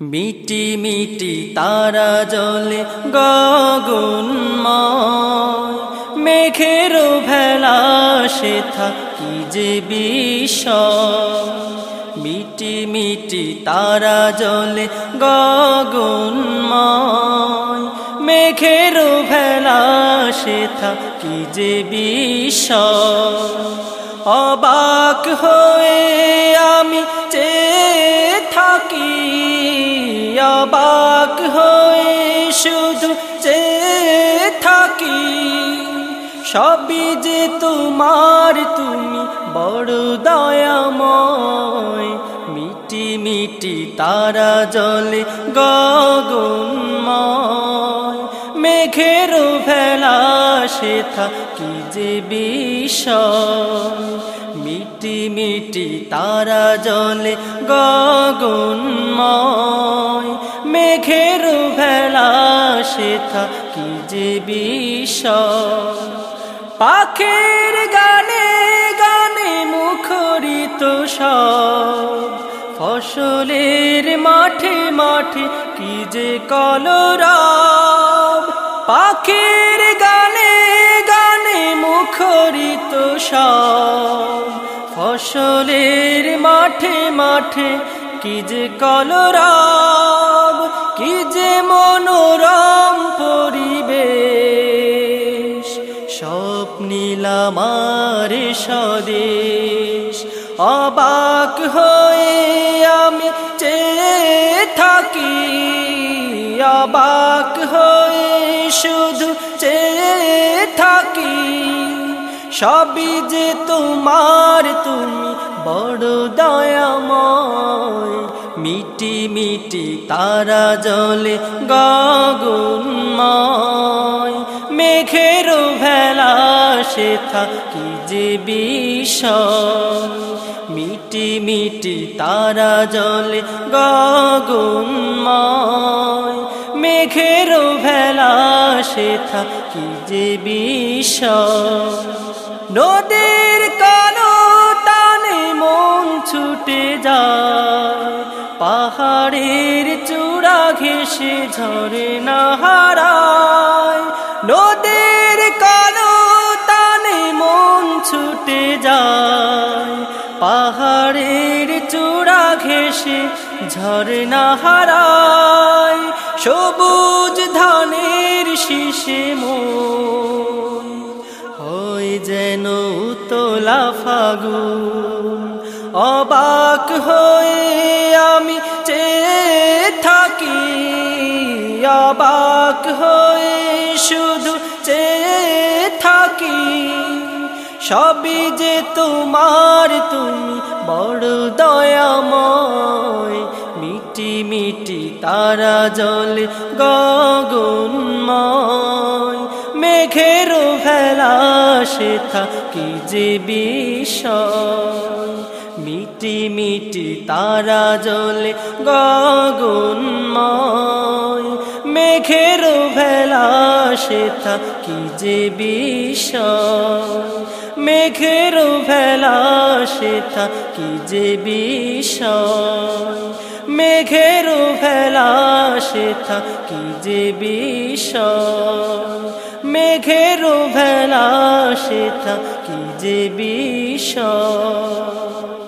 মিটি মিটি তারা জলে গগন মেঘের ভেলা সে থাকি যে বিষ মিটি মিটি তারা জলে গগন মেঘের ভেলা সে থাকি যে বিষ অবাক হয়ে আমি অবাক হয়ে শুধু চে থাকি। সবই যে তোমার, তুমি বড় দয়াময়। মিটি মিটি তারা জলে গগনময়। মেঘের ভেলা সে থাকি যে বিষয়। মিটি মিটি তারা জলে গগনময়। মেঘের ভেলা সে থাকি যে বিষয়। পাখির গানে গানে মুখরিত সব। ফসলের মাঠে মাঠে কি যে কলরব। পাখির গানে গানে মুখরিত সব। ফসলের মাঠে মাঠে কি যে কলরব। কি যে মনোরম পরিবেশ স্বপ্নিলামার স্বদেশ। অবাক হয়ে আমি চে থাকি, অবাক হয়ে শুধু চে থাকি। সবই যে তোমার, তুমি বড় দয়াময় মিটি মিটি তারা জলে গগনময় মেঘের ভেলা সে থাকি যে বিষয়। মিটি মিটি তারা জলে গগনময় মেঘের ভেলা সে থাকি যে বিষয়। নদীর কালো টানে মন ছুটে যায়। পাহাড়ের চূড়া ঘেসে ঝরে না হারায় নদীর কালো তানে মন ছুটে যায়। পাহাড়ের চূড়া ঘেসে ঝরে না হারায় সবুজ ধানের শীষে মন হয় যেন তোলা ফাগুন। অবাক হয়ে আমি চে থাকি, অবাক হয়ে শুধু চে থাকি। সবই যে তোমার, তুমি বড় দয়াময়, মিটি মিটি তারা জলে গগনময়। মেঘের ভেলা সে থাকি যে বিষয়। মিটি মিটি তারা জলে গগনময় মেঘের ভেলা সে থাকি যে বিষয়। মেঘের ভেলা সে থাকি যে বিষয়। মেঘের ভেলা সে থাকি যে বিষয়। মেঘের ভেলা সে থাকি যে বিষয়।